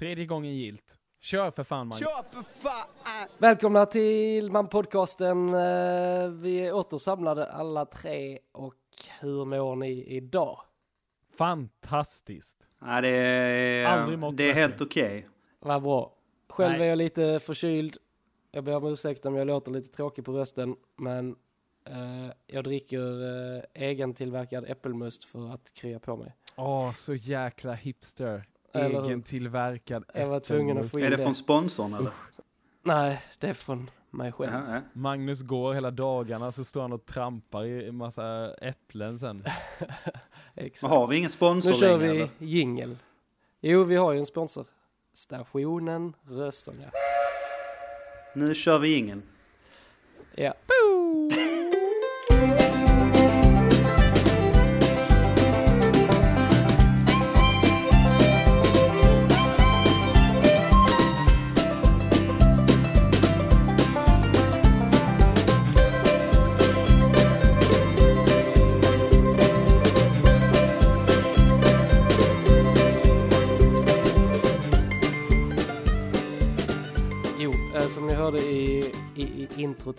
Tredje gången gilt. Kör för fan man. Kör för fan! Välkomna till Man-podcasten. Eh, Vi är återsamlade alla tre och hur mår ni idag? Fantastiskt. Ja, det är, det är helt okej. Vad bra. Själv Nej. är jag lite förkyld. Jag ber om ursäkt om jag låter lite tråkig på rösten, men eh, jag dricker eh, egentillverkad äppelmust för att krya på mig. Åh, så jäkla hipster. Eller hur? Egen tillverkad Jag var tvungen att få in Är det det. från sponsorn eller? Nej, det är från mig själv. Ja, ja. Magnus går hela dagarna så står han och trampar i en massa äpplen sen. Exakt. Men har vi ingen sponsor Nu kör längre vi eller? jingel. Jo, vi har ju en sponsor. Stationen Röstånga. Nu kör vi ingen. Ja.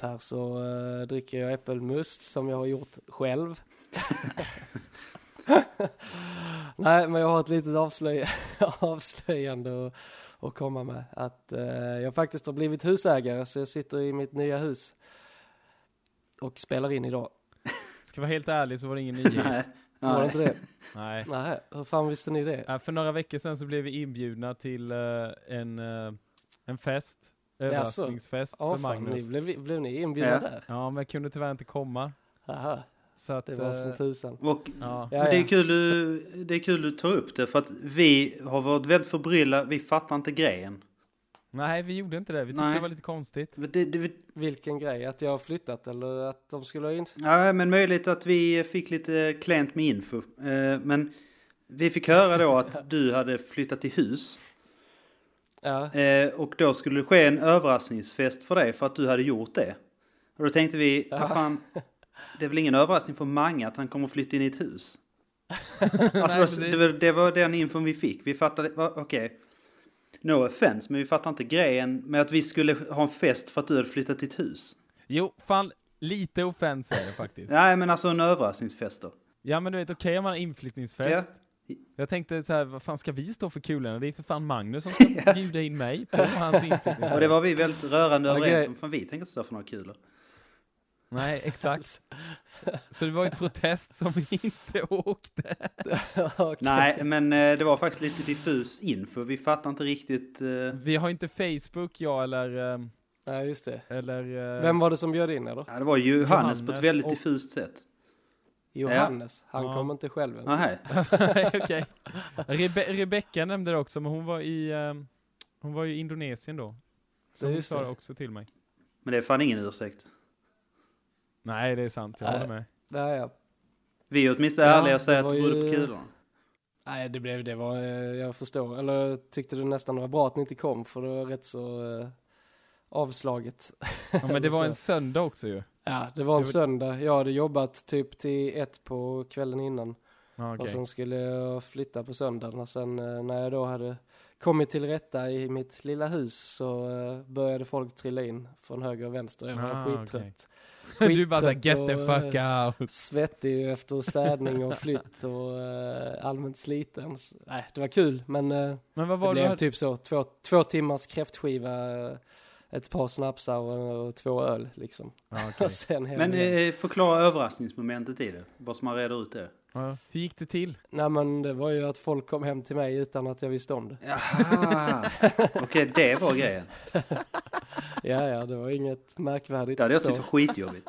Här så eh, dricker jag äppelmust som jag har gjort själv. Nej, men jag har ett litet avslöj avslöjande att, att komma med. Att eh, jag faktiskt har blivit husägare så jag sitter i mitt nya hus och spelar in idag. Ska vara helt ärlig så var det ingen nyhet. Nej. Var det inte det? Nej. Nej, hur fan visste ni det? För några veckor sedan så blev vi inbjudna till eh, en, en fest. Överraskningsfest Ja, för fan, Magnus. ni, blev, blev ni inbjudna Ja. där? Ja, men jag kunde tyvärr inte komma. Aha, Så att, det var som eh, tusan. Och ja. Det, är kul du, det är kul du tar upp det för att vi har varit väldigt förbryllade. Vi fattar inte grejen. Nej, vi gjorde inte det. Vi tyckte Nej. det var lite konstigt. Det, det, Vilken grej, att jag har flyttat eller att de skulle ha in... ja, men möjligt att vi fick lite klent med info. Eh, Men vi fick höra då att du hade flyttat till hus. Ja, Eh, och då skulle det ske en överraskningsfest för dig för att du hade gjort det. Och då tänkte vi, Ja. fan, det är väl ingen överraskning för Mange att han kommer att flytta in i ett hus? alltså, precis. det, var, det var den infon vi fick. Vi fattade, okej, no offense, men vi fattar inte grejen med att vi skulle ha en fest för att du hade flyttat till ett hus. Jo, fan, lite offens är det faktiskt. Nej, men alltså en överraskningsfest då. Ja men du vet, okej om man har inflyttningsfest. Ja. Jag tänkte så här, vad fan ska vi stå för kulorna? Det är för fan Magnus som ska bjuda in mig på hans inflyttningsfest. Och det var vi väldigt rörande överens om, för vi tänker inte stå för några kulor. Nej, exakt. Så det var ju protest som vi inte åkte. okej. Nej, men eh, det var faktiskt lite diffus info. Vi fattar inte riktigt. eh, Vi har inte Facebook, jag eller... ehm, Nej, just det. eller eh, Vem var det som bjöd in er då? Ja, det var Johannes, på ett Johannes väldigt och- diffust sätt. Johannes. Han Ja. kom inte själv ens. Nej. Nej, okej. Rebe Rebecka nämnde det också, men hon var i... ehm, hon var i Indonesien då. Så Ja, hon sa det. det också till mig. Men det är fan ingen ursäkt. Nej, det är sant. Jag Nej. håller med. Nej, ja. Vi är åtminstone Ja, ärliga och säger det att det berodde ju- på kulorna. Nej, det blev, det var, eh, jag förstår. Eller jag tyckte det nästan var bra att ni inte kom, för det var rätt så eh, avslaget. Ja, men det var en söndag också ju. Ja, det var en söndag. Jag hade jobbat typ till ett på kvällen innan. Ja, Och okej. sen skulle jag flytta på söndagen och sen eh, när jag då hade kommit till rätta i mitt lilla hus så eh, började folk trilla in från höger och vänster. Jag var Ah, skittrött. Du bara såhär, skittrött get the och, fuck eh, out. Svettig efter städning och flytt och eh, allmänt sliten. Så, nej, det var kul men eh, Men vad var det? blev du typ så två, två timmars kräftskiva, eh, ett par snapsar och, och två öl liksom. Sen hem Men eh, förklara överraskningsmomentet i det. Bara så man reder ut det. Ja, Hur gick det till? Nej men det var ju att folk kom hem till mig utan att jag visste om det. Jaha. Okej, det var grejen. Ja, ja, det var inget märkvärdigt. Det hade jag tyckt var skitjobbigt.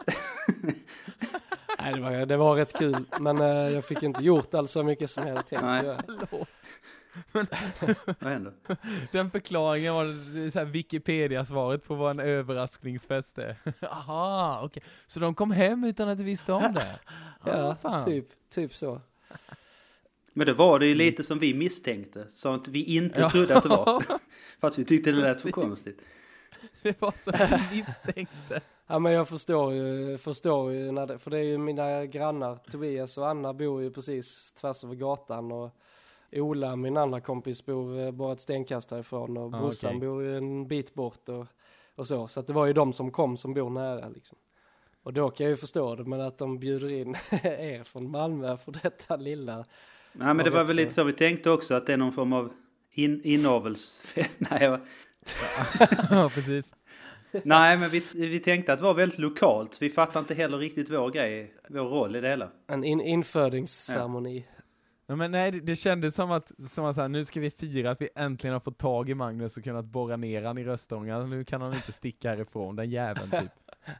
Nej, det var, det var rätt kul, men eh, jag fick inte gjort alls så mycket som jag hade tänkt Nej. Vad hände? Den förklaringen var så Wikipedia-svaret på vad en överraskningsfest är. Aha, okej. Så de kom hem utan att du visste om det? Ja, fan. typ, typ så. Men det var det ju lite som vi misstänkte. Så att vi inte Ja. trodde att det var. Fast vi tyckte det lät för konstigt. Det var så jag misstänkte. Ja, men jag förstår ju, förstår ju när det, för det är ju mina grannar, Tobias och Anna bor ju precis tvärs över gatan och Ola, min andra kompis, bor eh, bara ett stenkast härifrån och Ah, brorsan okej. bor ju en bit bort och, och så. Så att det var ju de som kom som bor nära liksom. Och då kan jag ju förstå det, men att de bjuder in er från Malmö för detta lilla. Nej men det var väl lite så vi tänkte också att det är någon form av in, inavelsfest. Nej, jag- ja, precis. nej men vi, vi tänkte att det var väldigt lokalt. Vi fattar inte heller riktigt vår grej, vår roll i det hela. En in, infödingsceremoni. Ja, men nej, det, det kändes som att, som att så här, nu ska vi fira att vi äntligen har fått tag i Magnus och kunnat borra ner han i Röstånga. Nu kan han inte sticka härifrån, den jäveln typ.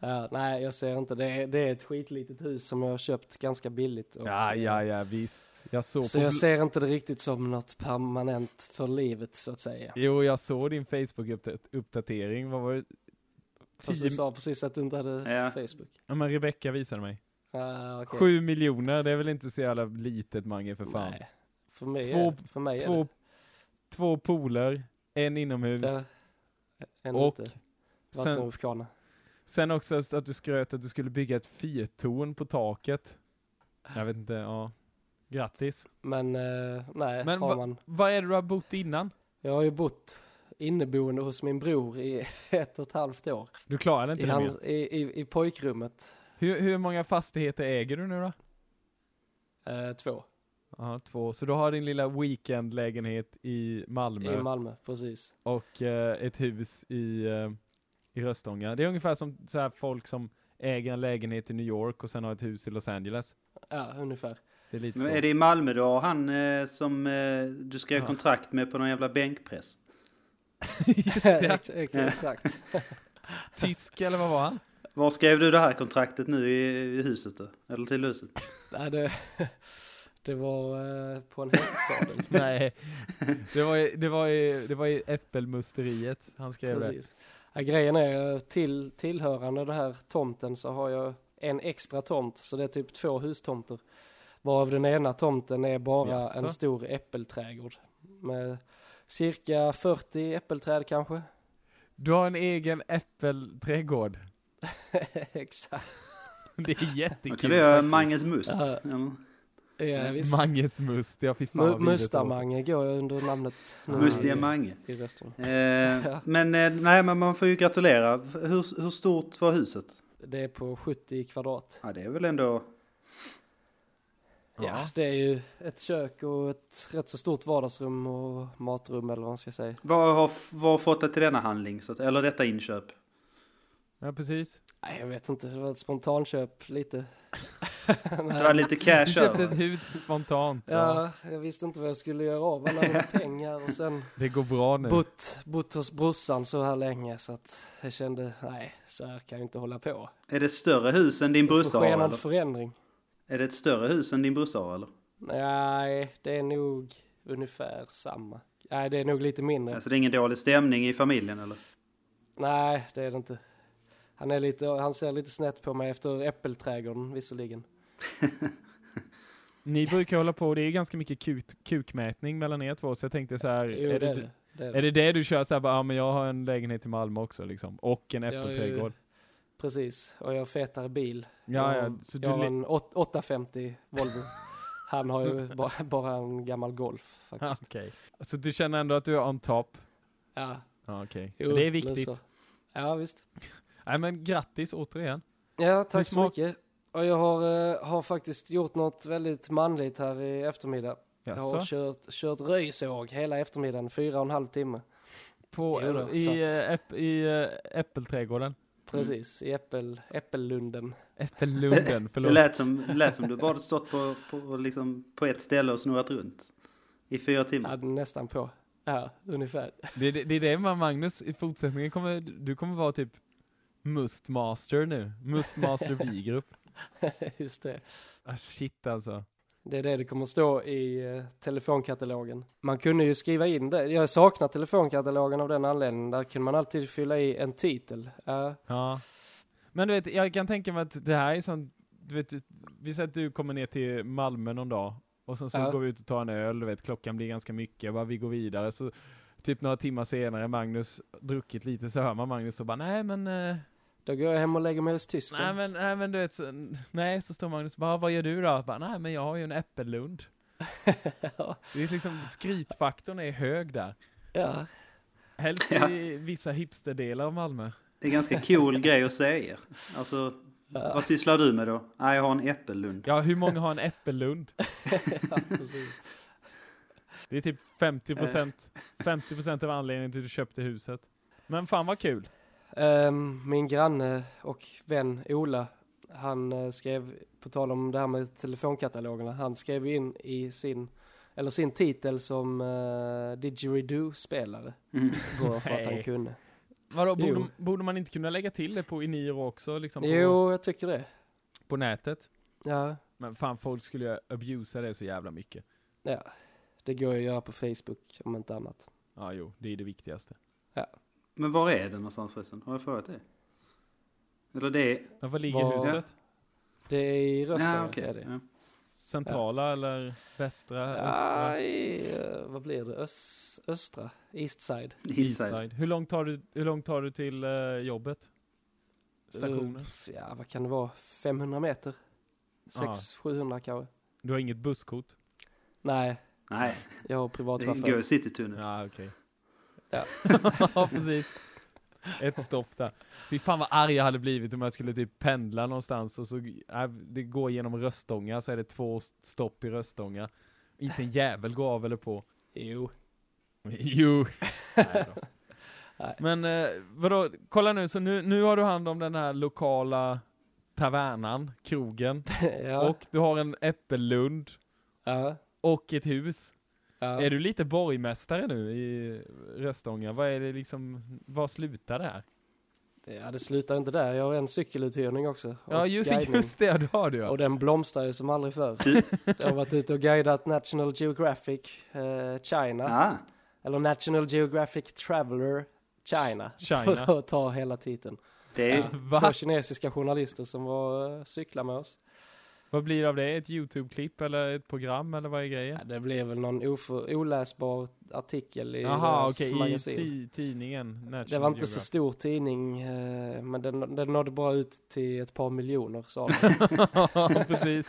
Ja, nej, jag ser inte. Det är, det är ett skitlitet hus som jag har köpt ganska billigt. och, Ja, eh, ja, ja, visst. Jag såg Så på... jag ser inte det riktigt som något permanent för livet så att säga. Jo, jag såg din Facebook-uppdatering. Vad var det? Fast du sa precis att du inte hade Ja. Facebook. Ja, men Rebecca visade mig. Ah, okej. Sju miljoner, det är väl inte så jävla litet Mange för fan. Nej. För mig, Två- är, för mig är Två, två pooler, en inomhus. det. Ja, en och sen, sen också att du skröt att du skulle bygga ett fyrtorn på taket. Jag vet inte, ja. Grattis. Men eh, nej, Men har man. Var är det du har bott innan? Jag har ju bott inneboende hos min bror i ett och ett halvt år. Du klarade inte I, det han, mer. i, i, I pojkrummet. Hur, hur många fastigheter äger du nu då? Eh, två. Ja, två. Så du har din lilla weekendlägenhet i Malmö, I Malmö, precis. och eh, ett hus i, eh, i Röstånga. Det är ungefär som så här folk som äger en lägenhet i New York och sen har ett hus i Los Angeles. Ja, ungefär. Det är lite Men så. är det i Malmö då han eh, som eh, du skrev Ja. kontrakt med på någon jävla bänkpress? Just det. ex, ex, exakt. Tysk eller vad var han? Var skrev du det här kontraktet nu i, huset då? Eller till huset? Nej, det, det var eh, på en hästsadel. Nej, det var i, det var i, det var i Äppelmusteriet han skrev det. Precis. Ja, grejen är, till, tillhörande den här tomten så har jag en extra tomt, så det är typ två hustomter. Varav den ena tomten är bara Jaså? en stor äppelträdgård. Med cirka 40 äppelträd kanske. Du har en egen äppelträdgård. Exakt. Det är jättekul. kan du göra. Manges must. Ja. Ja, visst. Manges must, ja fy fan. Mustamange går under namnet Mustiga i- Mange. i. Eh, men eh, nej, men man får ju gratulera. Hur, hur stort var huset? Det är på 70 kvadrat. Ja, det är väl ändå... Ja. Ja. det är ju ett kök och ett rätt så stort vardagsrum och matrum eller vad man ska säga. Vad har, vad har fått dig till denna handling? Så att, eller detta inköp? Ja precis. Nej, jag vet inte, det var ett spontanköp lite. Du har lite cash Du köpte ett hus spontant. Ja. Ja, jag visste inte vad jag skulle göra av alla mina pengar och sen Det går bra nu. bott, bott hos brorsan så här länge så att jag kände, nej, så här kan jag inte hålla på. Är det ett större hus än din brorsa har? Eller? förändring. Är det ett större hus än din brorsa har? Eller? Nej, det är nog ungefär samma. Nej, det är nog lite mindre. Alltså det är ingen dålig stämning i familjen eller? Nej, det är det inte. Han, är lite, han ser lite snett på mig efter äppelträdgården visserligen. Ni brukar hålla på, det är ganska mycket kuk, kukmätning mellan er två, så jag tänkte så här, Jo, är, det det, det. är det. det du kör så här, bara, ja men jag har en lägenhet i Malmö också liksom, och en är ju- äppelträdgård. Precis, och jag har fetare bil. Ja, ja, så du jag har le- en åt- 850 Volvo. Han har ju bara, bara en gammal Golf faktiskt. Okej. Så du känner ändå att du är on top? Ja, Ja, okej. jo, Det är viktigt. Ja, visst. Nej men grattis återigen. Ja, tack så mycket. Och jag har, eh, har faktiskt gjort något väldigt manligt här i eftermiddag. Jag har Jaså? kört, kört röjsåg hela eftermiddagen, fyra och en halv timme. På, Jo då, i, att- äh, äpp, i äh, äppelträdgården? Precis, i äppel, äppellunden. Äppellunden, Det förlåt. lät som, det lät som du bara stått på, på, liksom, på ett ställe och snurrat runt. I fyra timmar. Ja, nästan på. Ja, ungefär. Det, det, det är det Magnus, i fortsättningen kommer du kommer vara typ Mustmaster nu. Mustmaster V-grupp. Just det. Ah, shit alltså. Det är det det kommer stå i eh, telefonkatalogen. Man kunde ju skriva in det. Jag saknar telefonkatalogen av den anledningen. Där kunde man alltid fylla i en titel. Ja, Ja. Men du vet, jag kan tänka mig att det här är sånt, du vet, vi säger att du kommer ner till Malmö någon dag och sen så Ja. går vi ut och tar en öl, du vet, klockan blir ganska mycket, bara vi går vidare så typ några timmar senare, Magnus druckit lite, så hör man Magnus och bara nej men, eh, då går jag hem och lägger mig hos nej tysken. men, nej men du vet, så, nej så står Magnus bara vad gör du då? Bara, nej men jag har ju en äppellund. ja. Det är liksom, skrytfaktorn är hög där. ja. Helst Ja. i vissa hipsterdelar av Malmö. Det är ganska cool grej att säga. Alltså, vad sysslar du med då? Nej, jag har en äppellund. Ja, hur många har en äppellund? ja, precis. Det är typ 50 procent, 50 procent av anledningen till att du köpte huset. Men fan vad kul. Ehm, min granne och vän Ola, han eh, skrev, på tal om det här med telefonkatalogerna, han skrev in i sin, eller sin titel som uh, Didgeridoo-spelare. Mm. Bara för att han kunde. Vadå, borde, borde man inte kunna lägga till det på Eniro också, liksom på, Jo, jag tycker det. på nätet? Ja, Men fan, folk skulle ju abusa det så jävla mycket. ja. Det går ju att göra på Facebook om inte annat. Ja, jo, det är det viktigaste. Men var är det någonstans förresten? Har jag frågat det? Eller det är... Var ligger Var- huset? Det är i Röstånga. Ja, okej. är det. Ja. Centrala eller västra? Ja, östra? i, eh, vad blir det? Ös, östra? Eastside? Eastside. Eastside. Hur långt tar du, hur långt tar du till eh, jobbet? Stationen? Eh, ja, vad kan det vara? 500 meter? 600-700 kanske? Du har inget busskort? Nej, Nej, jag har privat det går i Citytunnel. Ja, okej. Ja. ja, precis. Ett stopp där. Fy fan vad arg jag hade blivit om jag skulle typ pendla någonstans och så, äh, det går genom Röstånga så är det två stopp i Röstånga. Inte en jävel går av eller på. Jo. Jo. Nej då. Nej. Men eh, vadå, kolla nu, så nu, nu har du hand om den här lokala tavernan, krogen, ja. och du har en äppellund ja. och ett hus. Ja. Är du lite borgmästare nu i Röstånga? Vad är det liksom, vad slutar det här? ja, det slutar inte där. Jag har en cykeluthyrning också. Ja just, guidning. just det, det har du ja. Och den blomstrar ju som aldrig förr. Jag har varit ute och guidat National Geographic eh, China. Ah, Eller National Geographic Traveler China. China. För att ta hela titeln. det är... Ja. Två kinesiska journalister som var uh, cykla med oss. Vad blir det av det? Ett YouTube-klipp eller ett program eller vad är grejen? Ja, det blev väl någon oläsbar artikel i deras okej, i magasin. ti- tidningen National Det var inte så Geographic. stor tidning, eh, men den, den nådde bara ut till ett par miljoner sa de. Precis.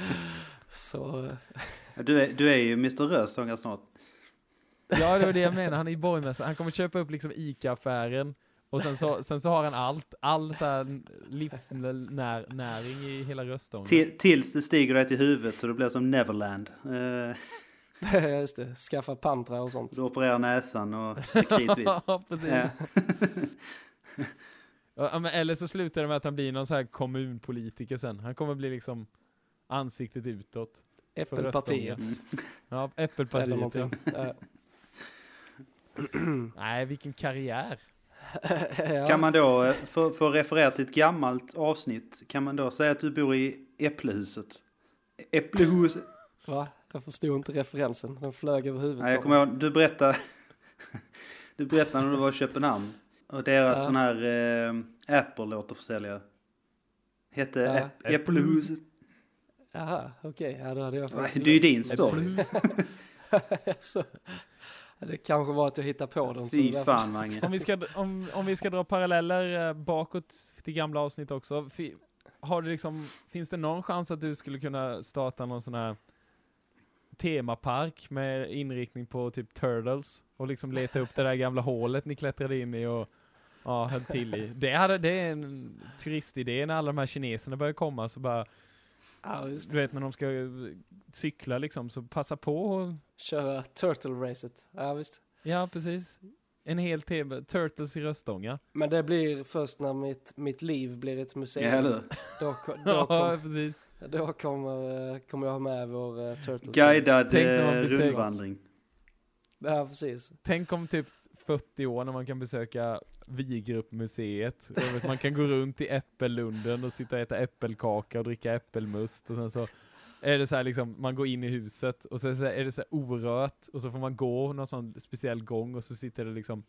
Så, eh, Du är, du är ju Mr Röstånga snart. Ja, det var det jag menar. Han är ju borgmästare. Han kommer köpa upp liksom ICA-affären. Och sen så, sen så har han allt, all så här livsnäring i hela. Till, tills det stiger dig till huvudet så det blir som Neverland. Eh, just det, skaffa pantra och sånt. du opererar näsan och är kritvit. Ja, precis. Ja. Eller så slutar det med att han blir någon så här kommunpolitiker sen. Han kommer bli liksom ansiktet utåt. Äppelpartiet. Ja, Äppelpartiet. Ja. Nej, vilken karriär. ja. Kan man då, eh, för, för att referera till ett gammalt avsnitt, kan man då säga att du bor i Äpplehuset? Äpplehuset? Va? Jag förstod inte referensen. Den flög över huvudet Nej, jag kommer ihåg, du berättade, du berättade när du var i Köpenhamn. Och deras Ja. sån här eh, Apple-återförsäljare. Hette Ja. Äpp- Äpplehuset. Jaha, okej. Ja, då hade jag Det är ju din story. Så, ja, det kanske var att jag hittade på den. Fy fan Mange. Om vi, ska, om, om vi ska dra paralleller eh, bakåt till gamla avsnitt också. Har du liksom, finns det någon chans att du skulle kunna starta någon sån här temapark med inriktning på typ Turtles och liksom leta upp det där gamla hålet ni klättrade in i och ja, höll till i. Det, hade, det är en turistidé när alla de här kineserna börjar komma så bara, Ja, just det. du vet när de ska eh, cykla liksom, så passa på och, Köra Turtle-racet. Ja, visst. ja precis. En hel tema, Turtles i Röstånga. Men det blir först när mitt, mitt liv blir ett Ja, museum. eller hur? Då, då, Ja, kom, precis. då kommer, eh, kommer jag ha med vår uh, Turtle. Guidad Tänk när man eh, besöker- rundvandring. Ja, precis. Tänk om typ 40 år när man kan besöka Vigruppmuseet. Man kan gå runt i Äppellunden och sitta och äta äppelkaka och dricka äppelmust och sen så är det så här liksom, man går in i huset och sen så är det så här orört och så får man gå någon sån speciell gång och så sitter det liksom,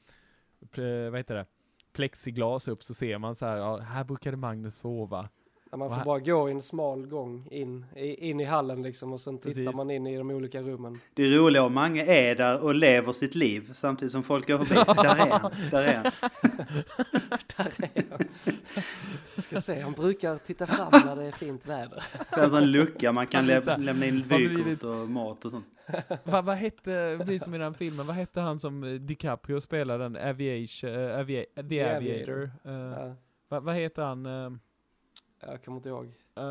eh, vad heter det, plexiglas upp så ser man så här, ja, här brukade Magnus sova. Ja, man får här- bara gå i en smal gång in i, in i hallen liksom och sen tittar Precis. man in i de olika rummen. Det roliga om Mange är där och lever sitt liv samtidigt som folk går förbi. Där är han, där är han. Där är jag. Ska se, han brukar titta fram när det är fint väder. Det är en lucka man kan Han lä- hittar- lämna in vykort och mat och sånt. Vad vad hette, precis som i den filmen, vad hette han som eh, DiCaprio spelade den, Aviation, uh, avia, The, The Aviator? Eh, Ja, vad, vad heter han? eh, jag kommer inte ihåg. eh,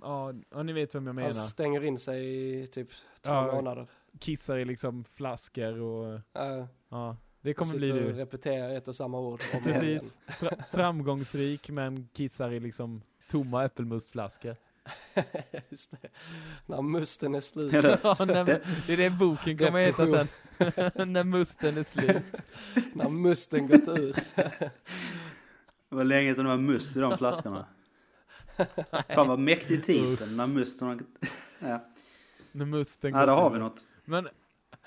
Ja, ja, ni vet vem jag Han menar. stänger in sig i typ två Ja, månader. Kissar i liksom flaskor och, Ja, ja. Det kommer och bli sitter och du. repeterar ett och samma ord om. Precis. Fra, framgångsrik men kissar i liksom tomma äppelmustflaskor. Just det. När musten är slut. Ja, när, det är det boken kommer heta sen. när musten är slut. När musten gått ur. det var länge sedan det var must i de flaskorna. Fan vad mäktig titel när musten har... Ja, När musten ja där har vi något. Men,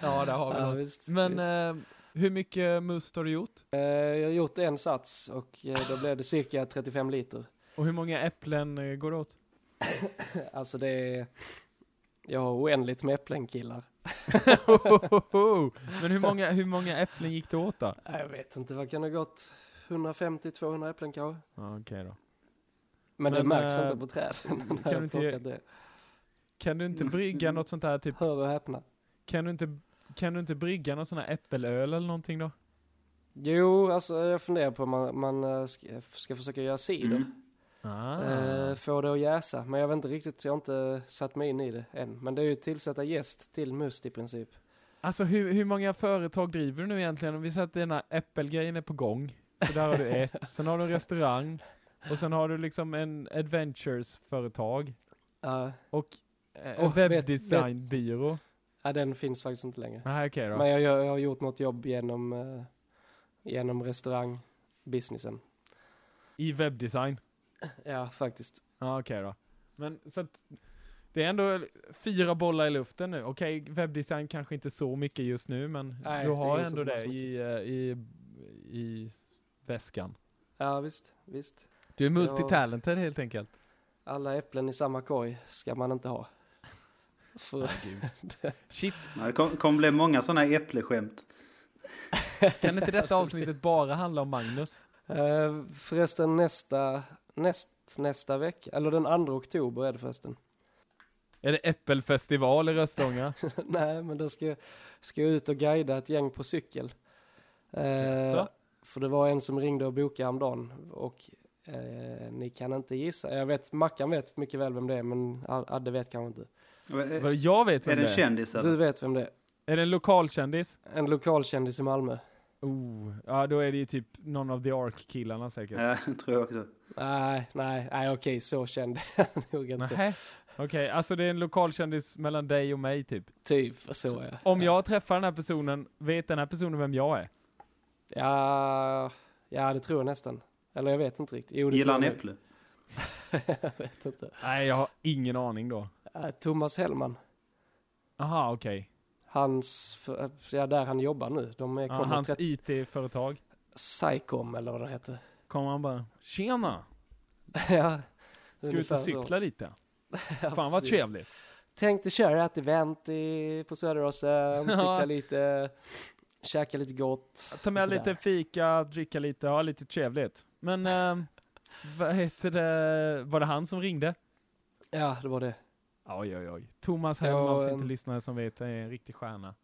ja där har vi Ja, något. visst, Men visst. eh, hur mycket must har du gjort? Eh, Jag har gjort en sats och eh, då blev det cirka 35 liter. Och hur många äpplen eh, går det åt? Alltså det är... Jag har oändligt med äpplen killar. Men hur många, hur många äpplen gick det åt då? Jag vet inte, vad kan det ha gått? 150-200 äpplen kanske? Ja, Okej då. Men, det Men, märks eh, inte på träden kan du inte- det. Kan du inte brygga något sånt här typ, Hör och häpna. kan du inte, kan du inte brygga något sånt här äppelöl eller någonting då? Jo, alltså jag funderar på om man, man eh, ska, ska försöka göra cider. Mm. Ah. Eh, få det att jäsa. Men jag vet inte riktigt, jag har inte satt mig in i det än. Men det är ju tillsätta jäst till must i princip. Alltså hur, hur många företag driver du nu egentligen? Om vi säger att den här äppelgrejen är på gång. Så där har du ett. Sen har du en restaurang. Och sen har du liksom en adventures-företag. Ja, Och eh, en Oh, webbdesignbyrå. ja, den finns faktiskt inte längre. Nej, okej då. Men jag, jag har gjort något jobb genom, eh, genom restaurangbusinessen. I webbdesign. Ja, faktiskt. Ja, okej då. Men så att det är ändå fyra bollar i luften nu. Okej, webbdesign kanske inte så mycket just nu, men Nej, du det har är ändå det i, eh, i, i väskan. Ja, visst, visst. Du är multitalented helt enkelt. Alla äpplen i samma korg ska man inte ha. För, Shit, det kommer kom bli många sådana äppleskämt. kan inte detta avsnittet bara handla om Magnus? eh, förresten nästa, näst, nästa vecka, eller den 2 oktober är det förresten. Är det äppelfestival i Röstånga? Nej, men då ska, ska jag ut och guida ett gäng på cykel. Jaså? för det var en som ringde och bokade häromdagen och eh, ni kan inte gissa. Jag vet, Mackan vet mycket väl vem det är, men Ad- Adde vet kanske inte. Är, Vad Jag vet är vem det det en är. kändis Du eller? vet vem det är. Är det en lokalkändis? En lokalkändis i Malmö. Oh, ja då är det ju typ någon av The Ark-killarna säkert. Ja, tror jag också. Nej, nej, nej okej, så känd är nog inte. Okej, alltså det är en lokalkändis mellan dig och mig typ. Typ så ja. Om jag träffar den här personen, vet den här personen vem jag är? Ja, ja det tror jag nästan. Eller jag vet inte riktigt. Jo, det Gillar han äpple? jag vet inte. Nej, jag har ingen aning då. Eh, Thomas Hellman. Aha, okej. Hans, för, ja där han jobbar nu. De är Ja, hans 30 IT-företag. Psycom eller vad det heter. Kommer han bara, tjena! ja. Ska ut och så. cykla lite? Ja, Fan vad trevligt. Tänkte köra ett event i, på Söderåsen, cykla lite, käka lite gott. Ta med lite fika, dricka lite, ha lite trevligt. Men, ehm, vad heter det, var det han som ringde? Ja, det var det. Oj, oj, oj. Thomas Ja, Hellman, för ehm. inte lyssnare som vet, är en riktig stjärna.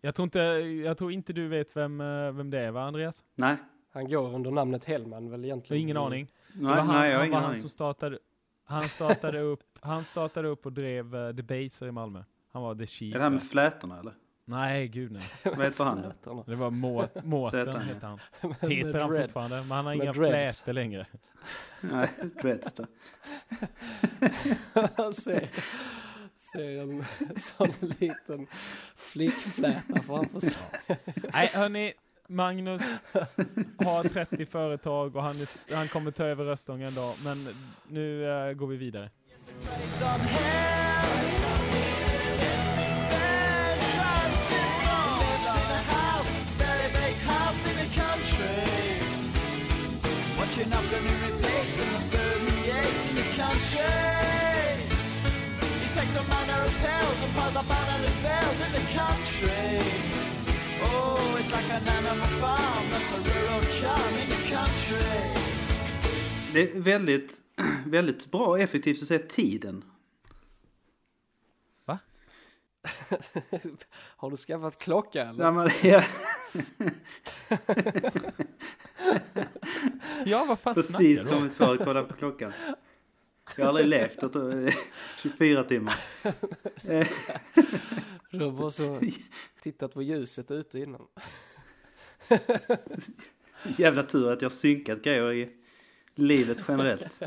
Jag tror inte, jag tror inte du vet vem, eh, vem det är va, Andreas? Nej, Han går under namnet Hellman väl egentligen. ingen aning. Det nej, var han, nej jag har han ingen var han aning. som startade, han startade upp, han startade upp och drev uh, Debaser i Malmö. Han var the chief. Är det här med flätorna eller? Nej, gud nej. Vad heter han. Det var Må, Mårten han, hette han. Med Heter han fortfarande, men han har inga dreads. flätor längre. Nej, Dreads då. Jag ser, ser en sån liten flickfläta framför sig. Nej, hörni, Magnus har 30 företag och han, är, han kommer ta över Röstånga en dag, men nu eh, går vi vidare. Catching up the new repeats and the permeates in the country. He takes a manner of pills and piles up animal spells in the country. Oh, it's like an animal farm, that's a rural charm in the country. Det är väldigt väldigt bra och effektivt att säga tiden. Har du skaffat klocka eller? Ja, men, ja, Ja, vad fan precis kommit på att kolla på klockan. Jag har aldrig levt åt eh, 24 timmar. Du har bara så tittat på ljuset ute innan. Jävla tur att jag synkat grejer i livet generellt.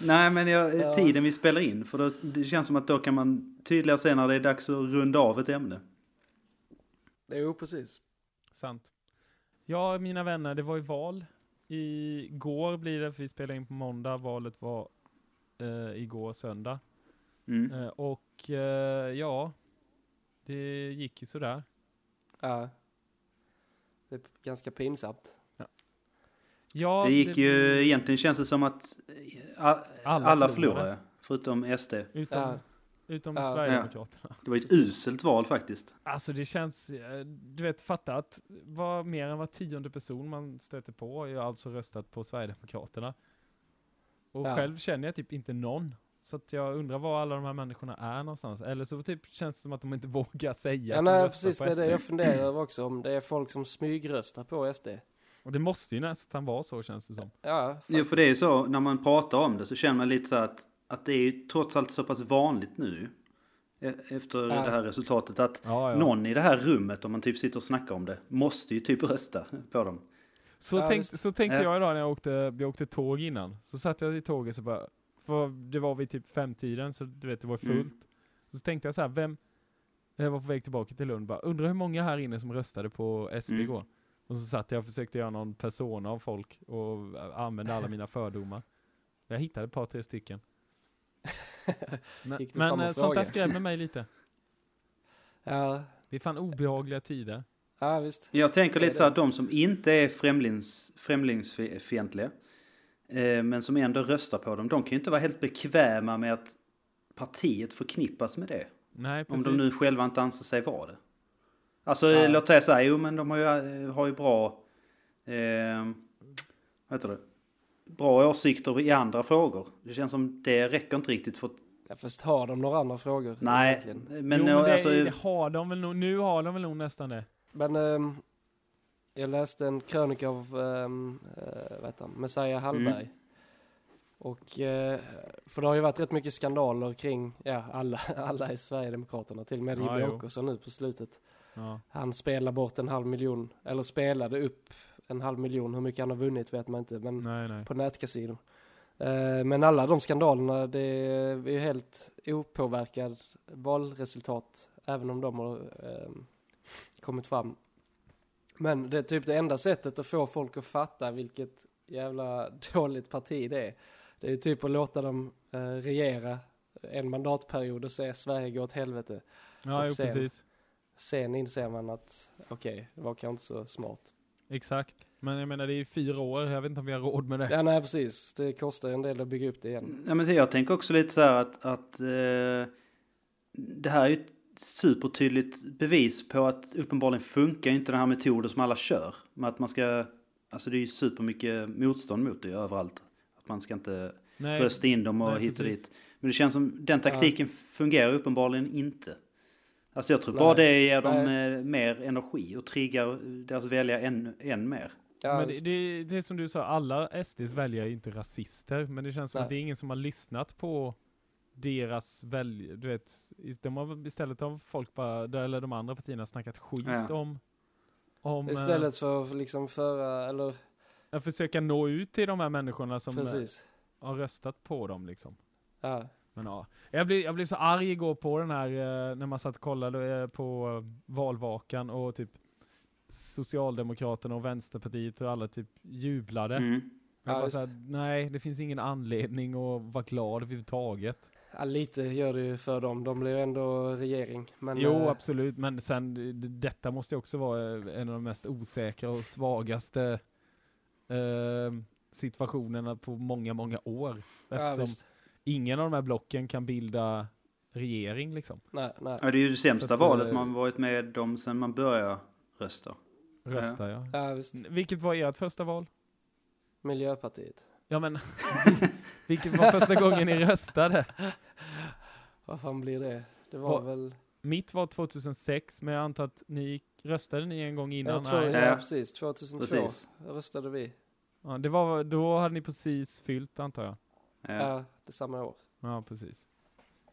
Nej men jag, Ja. tiden vi spelar in, för då, det känns som att då kan man tydligare se när det är dags att runda av ett ämne. Jo, precis. Sant. Ja, mina vänner, det var ju val. Igår blir det, för vi spelar in på måndag. Valet var eh, igår söndag. Mm. Eh, och eh, ja, det gick ju sådär. Ja. Det är ganska pinsamt. Ja, Det gick ju, egentligen känns det som att eh, Alla alla, förlorade. förutom SD. Utom, Ja. utom Ja. Sverigedemokraterna. Det var ett uselt val faktiskt. Alltså det känns, eh, du vet, fatta att var mer än var tionde person man stöter på har alltså röstat på Sverigedemokraterna. Och Ja. själv känner jag typ inte någon. Så att jag undrar var alla de här människorna är någonstans. Eller så typ känns det som att de inte vågar säga Ja, att de nej, röstar precis. på Det är SD. det jag funderar över också. Om det är folk som smygröstar på SD. Och det måste ju nästan vara så känns det som. Ja, Jo, för det är ju så, när man pratar om det så känner man lite så att, att det är ju trots allt så pass vanligt nu. e- Efter Ja. det här resultatet att Ja, ja. någon i det här rummet, om man typ sitter och snackar om det, måste ju typ rösta på dem. Så, Ja, visst. så tänkte Ja. jag idag när jag åkte, jag åkte tåg innan. Så satt jag i tåget så bara, för det var vid typ femtiden så du vet det var fullt. Mm. Så tänkte jag så här, vem, jag var på väg tillbaka till Lund bara, undrar hur många här inne som röstade på SD Mm. igår. Och så satt jag och försökte göra någon persona av folk och använda alla mina fördomar. Jag hittade ett par, tre stycken. Men, men eh, sånt där skrämmer mig lite. ja, Det är fan obehagliga tider. ja visst. Jag tänker lite så det. de som inte är främlings, främlingsfientliga, eh, men som ändå röstar på dem, de kan ju inte vara helt bekväma med att partiet förknippas med det. Nej, Om precis. de nu själva inte anser sig vara det. Alltså Ja. låt säga så här, jo men de har ju, eh, har ju bra, eh, vad heter det, bra åsikter i andra frågor. Det känns som det räcker inte riktigt för, Ja, fast har de några andra frågor? nej, egentligen? men, jo, men det, alltså, det har de väl nog, nu har de väl nog nästan det. Men ehm, jag läste en krönika av um, vad heter han? Messiah Hallberg. Mm. Och, eh, för det har ju varit rätt mycket skandaler kring, ja alla, alla i Sverigedemokraterna, till och med Jimmie jo. Åkesson nu på slutet. Ja. Han spelade bort en halv miljon, eller spelade upp en halv miljon, hur mycket han har vunnit vet man inte, men Nej, nej. på nätkasino. Eh, men alla de skandalerna, det är ju helt opåverkad valresultat, även om de har eh, kommit fram. Men det är typ det enda sättet att få folk att fatta vilket jävla dåligt parti det är. Det är typ att låta dem eh, regera en mandatperiod och se Sverige gå åt helvete. Ja, jo, precis. Sen inser man att okej, det var kanske inte så smart. Exakt. Men jag menar, det är fyra år. Jag vet inte om vi har råd med det. Ja, nej precis. Det kostar en del att bygga upp det igen. Ja, men jag tänker också lite så här att, att eh, det här är ju ett supertydligt bevis på att uppenbarligen funkar inte den här metoden som alla kör. Med att man ska, alltså det är ju supermycket motstånd mot det överallt. Att man ska inte Nej, rösta in dem och nej, hit och precis. dit. Men det känns som den taktiken fungerar uppenbarligen inte. Alltså jag tror Nej, bara det ger dem nej. eh, mer energi och triggar deras väljare än, än mer. Ja, men det, det, det är som du sa, alla SDs väljare är inte rasister. Men det känns som Nej. att det är ingen som har lyssnat på deras väljare. Du vet, de har istället har folk bara, eller de andra partierna snackat skit Ja. om, om Istället för att liksom föra, eller eh, att försöka nå ut till de här människorna som eh, precis. har röstat på dem liksom. Ja, Men ja, jag blev, jag blev så arg igår på den här, eh, när man satt och kollade eh, på eh, valvakan och typ Socialdemokraterna och Vänsterpartiet och alla typ jublade. Mm. Jag Ja, bara visst. så här, nej, det finns ingen anledning att vara glad överhuvudtaget. ja, lite gör det ju för dem. De blir ju ändå regering. Men, jo, eh, absolut, men sen detta måste ju också vara en av de mest osäkra och svagaste eh, situationerna på många, många år. ja, Eftersom visst. Ingen av de här blocken kan bilda regering liksom. Nej, nej. Ja, det är ju det sämsta att, valet eh, man varit med om sen man började rösta. Rösta ja. Ja, visst. Vilket var ert första val? Miljöpartiet. Ja men, vilken var första gången ni röstade? Vad fan blir det? Det var Vad- väl... Mitt var 2006, men jag antar att ni röstade ni en gång innan? Jag tror, ja, Ja. precis. 2002 Precis. röstade vi. Ja, det var, då hade ni precis fyllt antar jag. Ja. Det samma år. Ja, precis.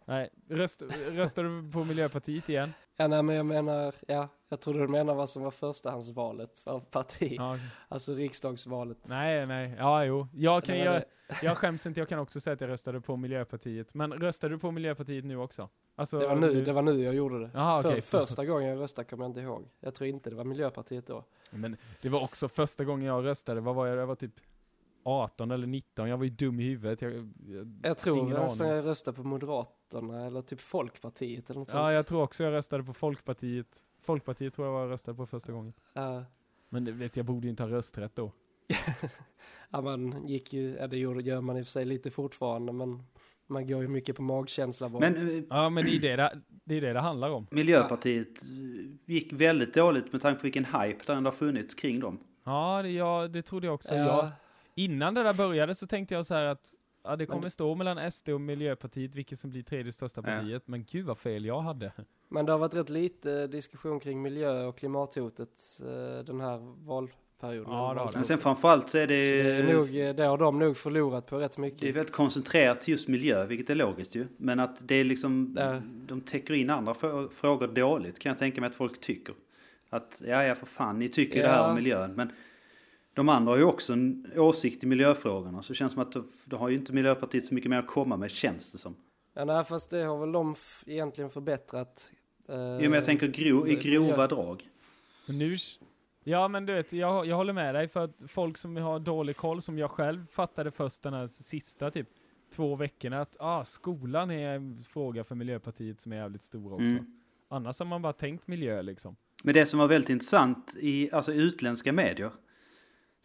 Nej, röst, röstade du på Miljöpartiet igen? Ja, nej, men jag menar, ja, jag trodde du menar vad som var förstahandsvalet av parti. Ja, Alltså riksdagsvalet. nej, nej. Ja, jo. Jag, kan, jag, jag skäms inte, jag kan också säga att jag röstade på Miljöpartiet. Men röstade du på Miljöpartiet nu också? Alltså, Det var nu, det var nu jag gjorde det. Jaha, För, första gången jag röstade kommer jag inte ihåg. Jag tror inte det var Miljöpartiet då. Men det var också första gången jag röstade. Vad var jag? Jag var typ 18 eller 19. Jag var ju dum i huvudet. Jag, jag, Jag tror aning. jag röstade på Moderaterna eller typ Folkpartiet eller något Ja, sånt. jag tror också jag röstade på Folkpartiet. Folkpartiet tror jag var jag röstade på första gången. Ja. Men det vet jag borde inte ha rösträtt då. ja, man gick ju, ja det gör man i och för sig lite fortfarande men man går ju mycket på magkänsla bara. Men eh, Ja, men det är det det, det, är det, det handlar om. Miljöpartiet eh, gick väldigt dåligt med tanke på vilken hype det ändå har funnits kring dem. Ja, det, ja, det trodde jag också. ja, Jag, innan det där började så tänkte jag så här att ja, det kommer Men- stå mellan SD och Miljöpartiet vilket som blir tredje största Ja. partiet. Men gud vad fel jag hade. men det har varit rätt lite diskussion kring miljö och klimathotet eh, den här valperioden. Ja, det har det. Men sen framförallt så är Så det, är det, nog, eh, det har de nog förlorat på rätt mycket. det är väldigt koncentrerat till just miljö, vilket är logiskt ju. Men att det är liksom, Ja. de täcker in andra frå- frågor dåligt kan jag tänka mig att folk tycker. Att ja, ja för fan, ni tycker det här Ja. om miljön. Men de andra har ju också en åsikt i miljöfrågorna. Så det känns som att då, har ju inte Miljöpartiet så mycket mer att komma med, känns det som. Ja, nej, fast det har väl de egentligen förbättrat. Eh, Jo, men jag tänker gro, i det- grova drag. Nu, ja men du vet, jag, jag håller med dig för att folk som har dålig koll, som jag själv fattade först den här sista typ två veckorna, att ah, skolan är en fråga för Miljöpartiet som är jävligt stor också. Mm. Annars har man bara tänkt miljö liksom. Men det som var väldigt intressant i alltså, utländska medier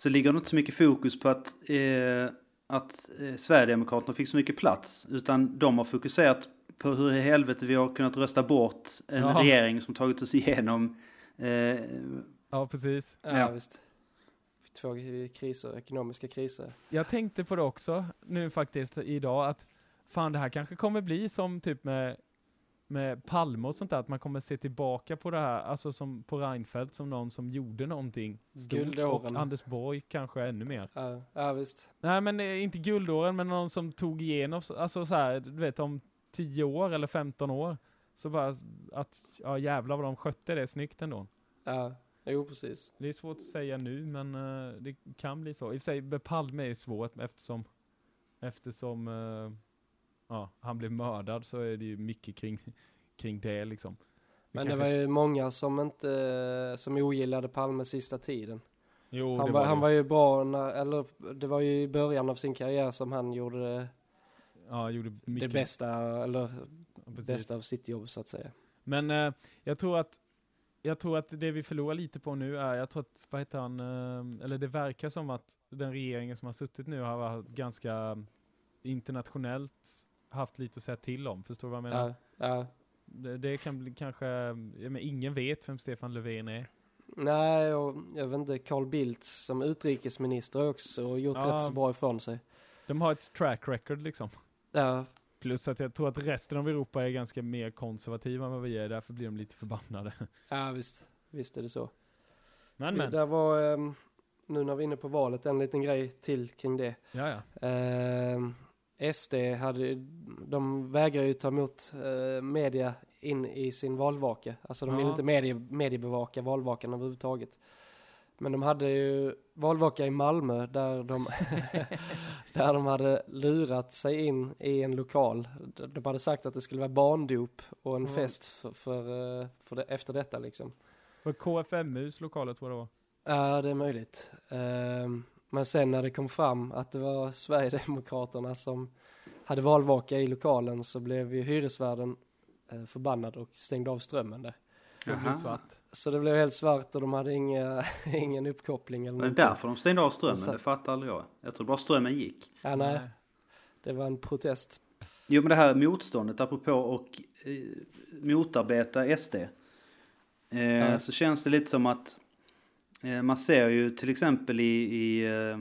så ligger det inte så mycket fokus på att, eh, att eh, Sverigedemokraterna fick så mycket plats utan de har fokuserat på hur i helvete vi har kunnat rösta bort en Ja. regering som tagit oss igenom eh, Ja, precis. Ja, Ja. visst. Två kriser, ekonomiska kriser. Jag tänkte på det också nu faktiskt idag att fan det här kanske kommer bli som typ med med Palme och sånt där, att man kommer se tillbaka på det här, alltså som på Reinfeldt som någon som gjorde någonting stort Guldåren. och Anders Borg kanske ännu mer. Ja, ja visst. Nej men eh, inte guldåren men någon som tog igenom, alltså så här, du vet om 10 år eller 15 år. Så bara att, ja jävlar vad de skötte det snyggt ändå. Ja, jo precis. Det är svårt att säga nu men eh, det kan bli så. I och för sig med Palme är svårt eftersom, eftersom eh, ja, han blev mördad så är det ju mycket kring, kring det liksom. Men det kanske- var ju många som inte, som ogillade Palme sista tiden. jo, han, det var, var, han det. var ju bra, när, eller det var ju i början av sin karriär som han gjorde det, ja, gjorde mycket. det bästa, eller precis. bästa av sitt jobb så att säga. Men eh, jag tror att jag tror att det vi förlorar lite på nu är, jag tror att, vad heter han, eh, eller det verkar som att den regeringen som har suttit nu har varit ganska internationellt haft lite att säga till om. Förstår du vad jag menar? Ja, ja. Det, det kan bli kanske, ja, men ingen vet vem Stefan Löfven är. Nej, och jag vet inte, Carl Bildt som utrikesminister också gjort Ja. rätt så bra ifrån sig. De har ett track record liksom. Ja, Plus att jag tror att resten av Europa är ganska mer konservativa än vad vi är, därför blir de lite förbannade. ja visst, visst är det så. Men Det men, där var, ehm, nu när vi är inne på valet, en liten grej till kring det. ja ja. Ehm, SD hade, de vägrar ju ta emot eh, media in i sin valvaka. Alltså de vill Ja. inte medie, mediebevaka valvakan överhuvudtaget. Men de hade ju valvaka i Malmö där de, där de hade lurat sig in i en lokal. De hade sagt att det skulle vara barndop och en Ja. fest för, för, eh, för det, efter detta liksom. För KFMUs lokaler tror jag det var. Ja, det är möjligt. Ehm, men sen när det kom fram att det var Sverigedemokraterna som hade valvaka i lokalen så blev ju hyresvärden eh, förbannad och stängde av strömmen där. Det blev Jaha. svart. Så det blev helt svart och de hade inga, ingen uppkoppling eller det någonting. därför de stängde av strömmen? Så- Det fattar aldrig jag. Jag tror bara strömmen gick. Ja, nej, det var en protest. Jo men det här motståndet apropå och eh, motarbeta SD. Eh, Ja. Så känns det lite som att man ser ju till exempel i, i eh,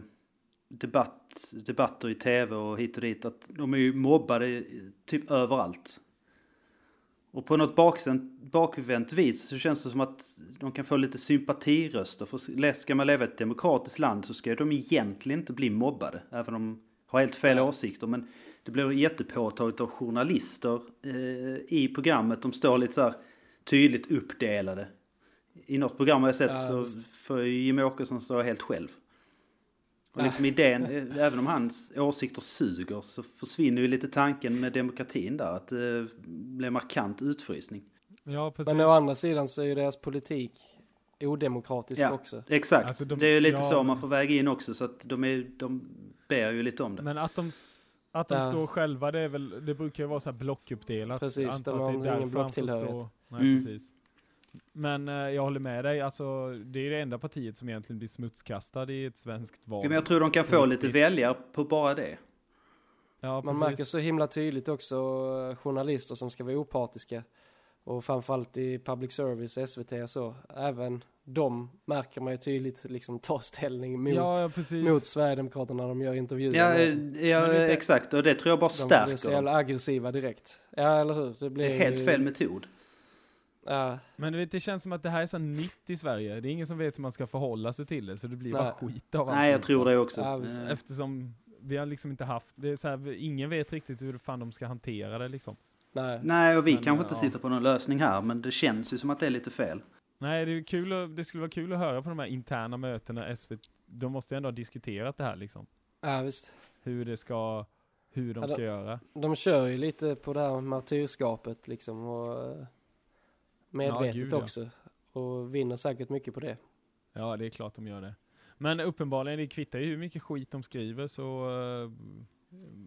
debatt debatter i tv och hit och dit att de är ju mobbade typ överallt. Och på något bakvänt, bakvänt vis så känns det som att de kan få lite sympatiröster. För ska man leva i ett demokratiskt land så ska de egentligen inte bli mobbade. Även om de har helt fel åsikter. Men det blir jättepåtagligt av journalister eh, i programmet. De står lite så här tydligt uppdelade. I något program har jag sett Ja, så får Jimmie Åkesson stå helt själv. Och liksom idén, eh, även om hans åsikter suger så försvinner ju lite tanken med demokratin där. Att det blir markant utfrysning. Ja, precis. Men å andra sidan så är ju deras politik odemokratisk Ja. också. Exakt, Alltså, de- det är ju lite ja, så man får väga in också. Så att de, är, de ber ju lite om det. Men att de, att de Ja. står själva, det, är väl, det brukar ju vara så här blockuppdelat. Precis, de att har det är ingen blocktillhörighet. Nej, Mm. precis. Men eh, jag håller med dig, alltså det är det enda partiet som egentligen blir smutskastad i ett svenskt val. Ja, men jag tror de kan få lite väljare på bara det. ja, Man märker så himla tydligt också eh, journalister som ska vara opartiska. Och framförallt i public service, SVT och så. Även de märker man ju tydligt liksom ta ställning mot, ja, mot Sverigedemokraterna när de gör intervjuer. Ja, ja exakt. Och det tror jag bara de blir så stärker dem. jävla aggressiva direkt. Ja, eller hur? Det Det blir är helt ju- fel metod. Ja, Men du vet, det känns som att det här är så nytt i Sverige. Det är ingen som vet hur man ska förhålla sig till det, så det blir bara Nej. skit av Nej, jag tror det också. Ja, visst. Eh, Eftersom vi har liksom inte haft, det är så här, ingen vet riktigt hur fan de ska hantera det liksom. nej. Nej, och vi Men, kanske ja. inte sitter på någon lösning här, men det känns ju som att det är lite fel. Nej, det, är kul att, det skulle vara kul att höra på de här interna mötena SVT. De måste ju ändå ha diskuterat det här liksom. Ja, visst. Hur det ska, hur de Ja, ska det- göra. De kör ju lite på det här martyrskapet liksom. Och medvetet gud, ja. också. Och vinner säkert mycket på det. Ja, det är klart de gör det. Men uppenbarligen, det kvittar ju hur mycket skit de skriver så eh,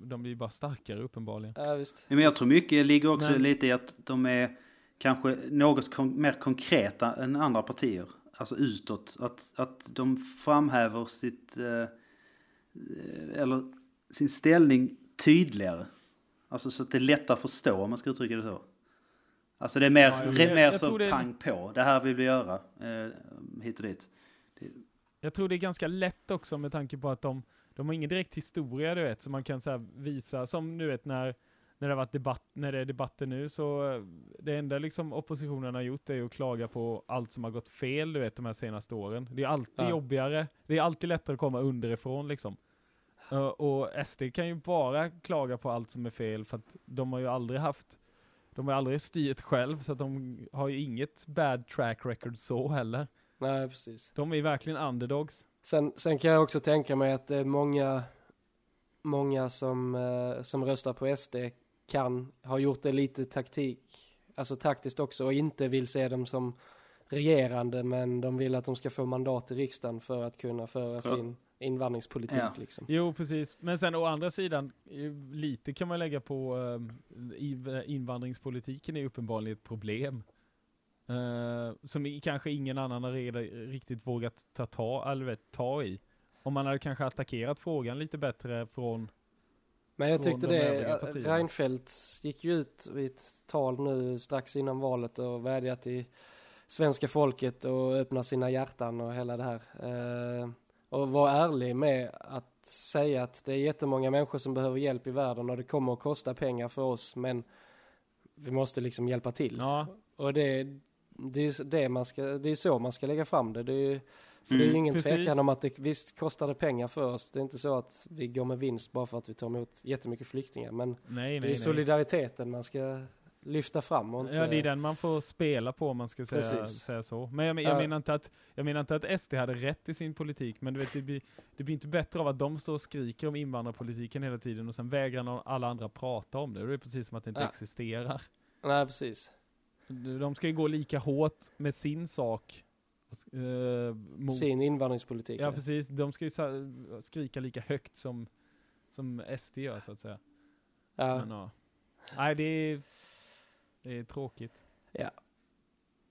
de blir bara starkare uppenbarligen. Ja, visst. Ja, Men jag tror mycket ligger också Men- lite i att de är kanske något kon- mer konkreta än andra partier. Alltså utåt. Att, att de framhäver sitt, eh, eller sin ställning tydligare. Alltså så att det är lättare att förstå om man ska uttrycka det så. Alltså det är mer, Ja, jag- re- jag- mer jag så det är- pang på. Det här vill vi göra. Eh, hit och dit. Jag tror det är ganska lätt också med tanke på att de, de har ingen direkt historia du vet, så man kan så visa, som du vet när, när det har varit debatt, när det är debatter nu, så eh, det enda liksom oppositionen har gjort är att klaga på allt som har gått fel, du vet, de här senaste åren. Det är alltid Ja. jobbigare, det är alltid lättare att komma underifrån liksom. Eh, och SD kan ju bara klaga på allt som är fel, för att de har ju aldrig haft, de har aldrig styrt själv, så att de har ju inget bad track record så heller. Nej, precis. De är verkligen underdogs. Sen, sen kan jag också tänka mig att det är många, många som, eh, som röstar på SD kan ha gjort det lite taktik, alltså taktiskt också och inte vill se dem som regerande men de vill att de ska få mandat i riksdagen för att kunna föra sin invandringspolitik Ja. liksom. Jo, precis. Men sen å andra sidan, eh, lite kan man lägga på um, invandringspolitiken är uppenbarligen ett problem. Eh, som i- kanske ingen annan har redan riktigt vågat ta, ta, eller vet, ta i. Om man hade kanske attackerat frågan lite bättre från... Men jag Från tyckte de det, eh. Reinfeldt gick ju ut vid ett tal nu strax innan valet och vädjade till svenska folket och öppna sina hjärtan och hela det här. Eh, och var ärlig med att säga att det är jättemånga människor som behöver hjälp i världen och det kommer att kosta pengar för oss men vi måste liksom hjälpa till. Ja, Och det, det är det man ska, det är så man ska lägga fram det. det är för det är ju Mm, ingen precis. tvekan om att det visst kostar det pengar för oss. Det är inte så att vi går med vinst bara för att vi tar emot jättemycket flyktingar. Men nej, det nej, är nej. solidariteten man ska lyfta fram och inte... Ja, det är den man får spela på om man ska säga, säga så. Men jag, jag, Ja. menar inte att, jag menar inte att SD hade rätt i sin politik, men du vet, det, blir, det blir inte bättre av att de står och skriker om invandrarpolitiken hela tiden och sen vägrar någon, alla andra prata om det. Det är precis som att det inte Ja. existerar. Nej, precis. De ska ju gå lika hårt med sin sak. eh, mot, Sin invandringspolitik. Ja, precis. De ska ju skrika lika högt som, som SD gör, så att säga. Ja. Men, ja. Nej, det är, det är tråkigt. Ja.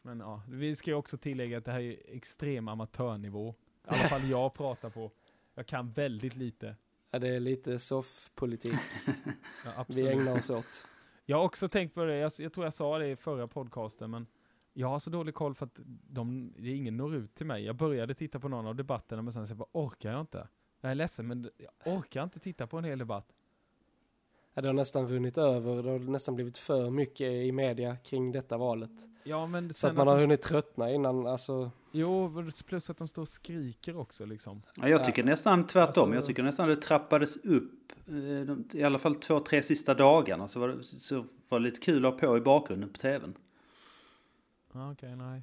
Men ja, vi ska ju också tillägga att det här är extrem amatörnivå. I alla fall jag pratar på. Jag kan väldigt lite. ja, det är lite soffpolitik Ja, vi ägnar oss åt. Jag har också tänkt på det, jag, jag tror jag sa det i förra podcasten, men jag har så dålig koll för att de, det är ingen når ut till mig. Jag började titta på någon av debatterna, men sen så bara orkar jag inte. Jag är ledsen men jag orkar inte titta på en hel debatt. Ja, det har nästan runnit över, det har nästan blivit för mycket i media kring detta valet. Ja men Så att man har de, hunnit tröttna innan, alltså. Jo, plus att de står och skriker också liksom. Ja, jag tycker nästan tvärtom. Alltså- jag tycker nästan det trappades upp. eh, I alla fall två, tre sista dagarna så var det, så var det lite kul att ha på i bakgrunden på tvn. Ja, Okej, nej.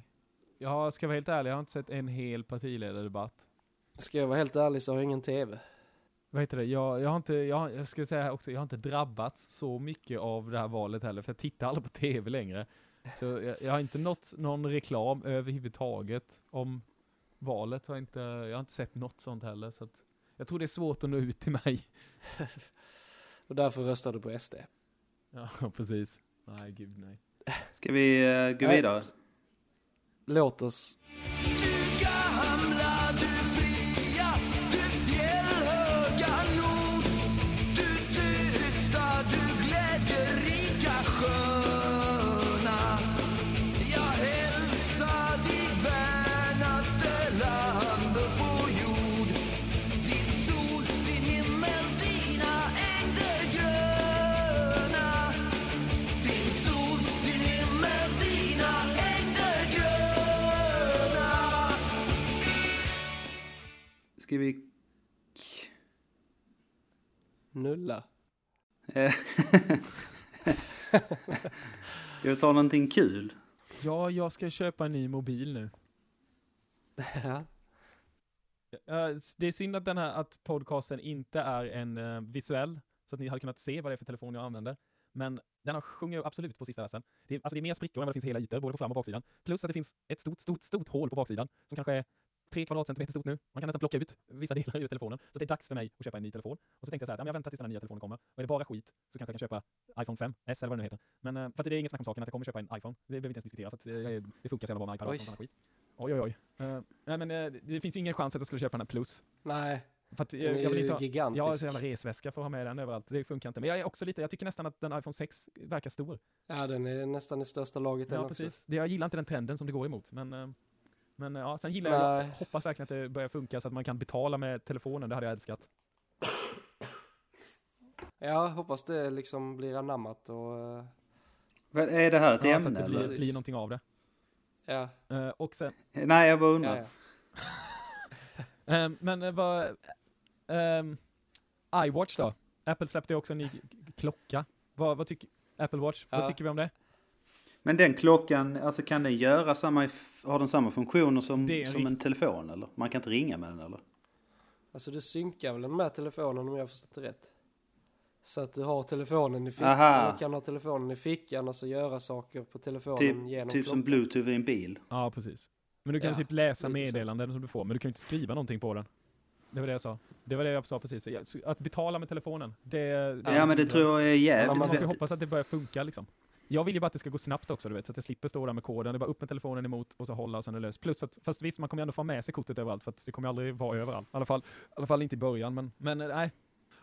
Jag ska vara helt ärlig, jag har inte sett en hel partiledardebatt. Ska jag vara helt ärlig så har jag ingen tv. Vad heter det? Jag, jag har inte, jag, jag ska säga också, jag har inte drabbats så mycket av det här valet heller, för jag tittar aldrig på tv längre. Så jag, jag har inte nått någon reklam överhuvudtaget om valet. Har inte, jag har inte sett något sånt heller. Så att jag tror det är svårt att nå ut till mig. Och därför röstar du på SD. Ja, precis. Nej, gud nej. Ska vi eh, gå vidare? Låt oss. Nulla. Eh, Ska vi ta någonting kul? Ja, jag ska köpa en ny mobil nu. Ja. Eh, Det är synd att den här, att podcasten inte är en eh, visuell, så att ni hade kunnat se vad det är för telefon jag använder. Men den har sjunger absolut på sista versen. Det är, alltså det är mer sprickor än vad det finns hela ytor, både på fram och baksidan. Plus att det finns ett stort, stort, stort hål på baksidan, som kanske är tre kvadratcentimeter stort nu. Man kan nästan plocka ut vissa delar ur telefonen. Så det är dags för mig att köpa en ny telefon. Och så tänkte jag så här, att, ja, men jag väntar tills den här nya telefonen kommer. Och är det bara skit, så kanske jag kan köpa iPhone 5, S eller vad det nu heter. Men eh, för att det är inget snack om saken att jag kommer köpa en iPhone. Det behöver vi inte ens diskutera, för att eh, det funkar så jävla bra med iPad och Oj. skit. Oj, oj, oj. Eh, nej, men eh, det finns ju ingen chans att jag skulle köpa den här Plus. Nej, För att den jag, är jag vill inte ha, gigantisk. jag har en jävla resväska för att ha med den överallt. Det funkar inte. Men jag är också lite, jag tycker nästan att den iPhone 6 verkar stor. Ja, den är nästan i största laget den Ja, också. precis. Det, jag gillar inte den trenden som det går emot. Men, men eh, ja, sen gillar jag, jag hoppas verkligen att det börjar funka så att man kan betala med telefonen. Det hade jag älskat. Ja, hoppas det liksom blir anammat och eh, Vad- Är det här ett Ja, så att ämne det blir, eller? Blir någonting av det. ja, Eh, och sen, Nej, jag bara ja, undrar. ja. eh, men eh, vad, ehm, iWatch då? Apple släppte också en ny klocka. Vad, vad tycker, Apple Watch, Ja. vad tycker vi om det? Men den klockan, alltså kan den göra samma, har den samma funktioner som, en som en telefon eller? Man kan inte ringa med den eller? Alltså du synkar väl med telefonen om jag har förstått det rätt? Så att du har telefonen i fickan, Aha. eller kan ha telefonen i fickan och så göra saker på telefonen Typ, genom typ som klockan. bluetooth i en bil. Ja, precis. Men du kan Ja, typ läsa lite så. meddelanden som du får, men du kan ju inte skriva någonting på den. Det var det jag sa. Det var det jag sa precis. Att betala med telefonen, det... det Ja, men det tror jag är Man jävligt får ju vettigt. hoppas att det börjar funka liksom. Jag vill ju bara att det ska gå snabbt också, du vet, så att jag slipper stå där med koden. Det är bara upp med telefonen emot och så hålla och sen är det löst. Plus att, fast visst, man kommer ju ändå få med sig kortet överallt, för att det kommer ju aldrig vara överallt. I alla fall, i alla fall inte i början, men, men eh, nej.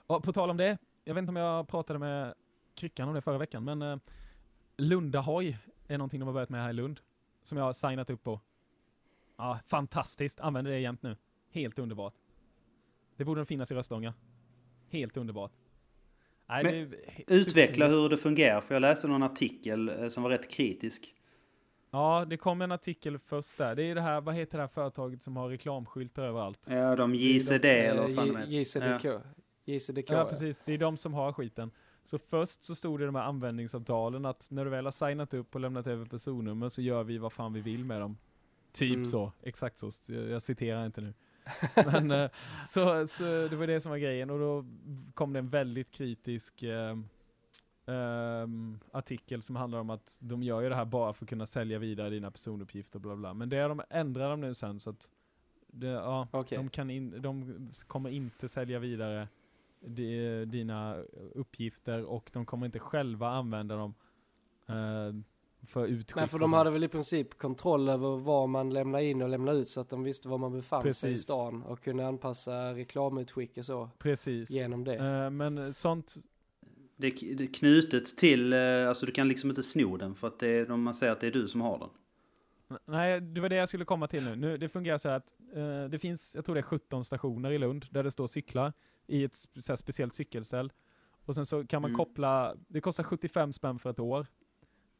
Och på tal om det, jag vet inte om jag pratade med Kryckan om det förra veckan, men eh, Lundahoj är någonting de har börjat med här i Lund, som jag har signat upp på. Ja, fantastiskt, använder det jämt nu. Helt underbart. Det borde finnas i Röstånga. Helt underbart. Nej, Men det Utveckla hur det fungerar, för jag läste någon artikel eh, som var rätt kritisk. Ja, det kom en artikel först där. Det är det här, vad heter det här företaget som har reklamskyltar överallt? Ja, de JCD Eh, eller vad fan de. JCDK. JCDK. Ja, precis. Det är de som har skiten. Så först så stod det i de här användningsavtalen att när du väl har signat upp och lämnat över personnummer så gör vi vad fan vi vill med dem. Typ Mm. så. Exakt så. Jag citerar inte nu. Men eh, så, så det var det som var grejen och då kom det en väldigt kritisk ehm, artikel som handlar om att de gör ju det här bara för att kunna sälja vidare dina personuppgifter bla bla. Men det de ändrar de nu sen så att det, ja, Okej. de, kan in, de kommer inte sälja vidare di, dina uppgifter och de kommer inte själva använda dem eh, för utskick. Nej, för de hade väl i princip kontroll över var man lämnar in och lämnar ut så att de visste var man befann sig i Precis. stan och kunde anpassa reklamutskick och så Precis. genom det. Eh, men sånt, Det är, k- det är knutet till, eh, alltså du kan liksom inte sno den för att det är, man säger att det är du som har den. Nej, det var det jag skulle komma till nu. nu det fungerar så här att eh, det finns, jag tror det är 17 stationer i Lund där det står cyklar i ett sp- så här speciellt cykelställ. Och sen så kan man Mm. koppla, det kostar 75 spänn för ett år.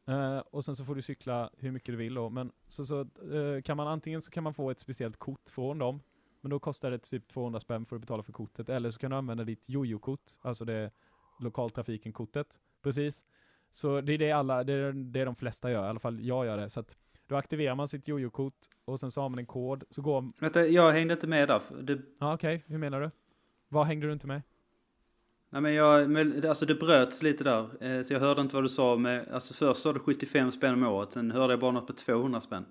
Eh, och sen så får du cykla hur mycket du vill då. Men så, så eh, kan man antingen så kan man få ett speciellt kort från dem. Men då kostar det typ 200 spänn för att betala för kortet. Eller så kan du använda ditt jojo-kort, alltså det lokaltrafiken-kortet. Precis. Så det är det alla, det är det de flesta gör, i alla fall jag gör det. Så att då aktiverar man sitt jojo-kort och sen så har man en kod, så går... Vänta, jag hängde inte med där. Det, Ja okej, hur menar du? Vad hängde du inte med? Nej men jag, men, alltså det bröts lite där. Eh, så jag hörde inte vad du sa med, alltså först sa du 75 spänn om året. Sen hörde jag bara något på 200 spänn.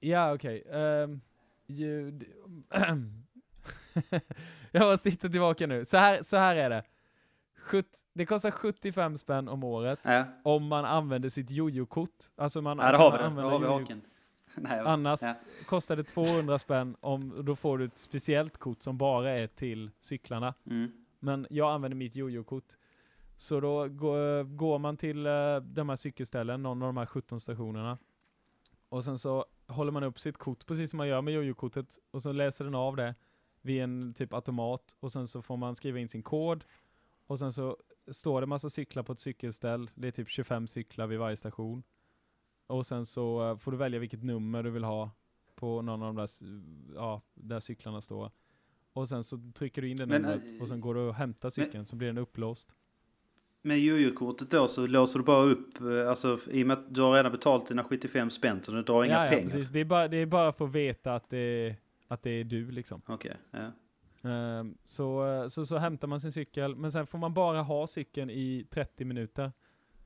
Ja okej, ehm, ljud... jag måste hitta tillbaka nu. Så här, så här är det. Sjut- det kostar 75 spänn om året Ja, om man använder sitt jojo-kort. Alltså man ja där har vi det. Där har vi haken. Nej, Annars ja. kostar det 200 spänn om, då får du ett speciellt kort som bara är till cyklarna. Mm. Men jag använder mitt jojo-kort. Så då går, man till eh, de här cykelställen, någon av de här 17 stationerna. Och sen så håller man upp sitt kort, precis som man gör med jojo-kortet. Och så läser den av det vid en typ automat. Och sen så får man skriva in sin kod. Och sen så står det massa cyklar på ett cykelställ. Det är typ 25 cyklar vid varje station. Och sen så eh, får du välja vilket nummer du vill ha på någon av de där, ja, där cyklarna står. Och sen så trycker du in det Men, numret eh, och sen går du och hämtar cykeln så blir den upplåst. Med jojo-kortet då så låser du bara upp, eh, alltså i och med att du har redan betalt dina 75 spänn så du drar inga ja, ja, pengar. precis. Det är, bara, det är bara för att veta att det är, att det är du liksom. Okej, ja. Ehm, så, eh, så, så hämtar man sin cykel, men sen får man bara ha cykeln i 30 minuter.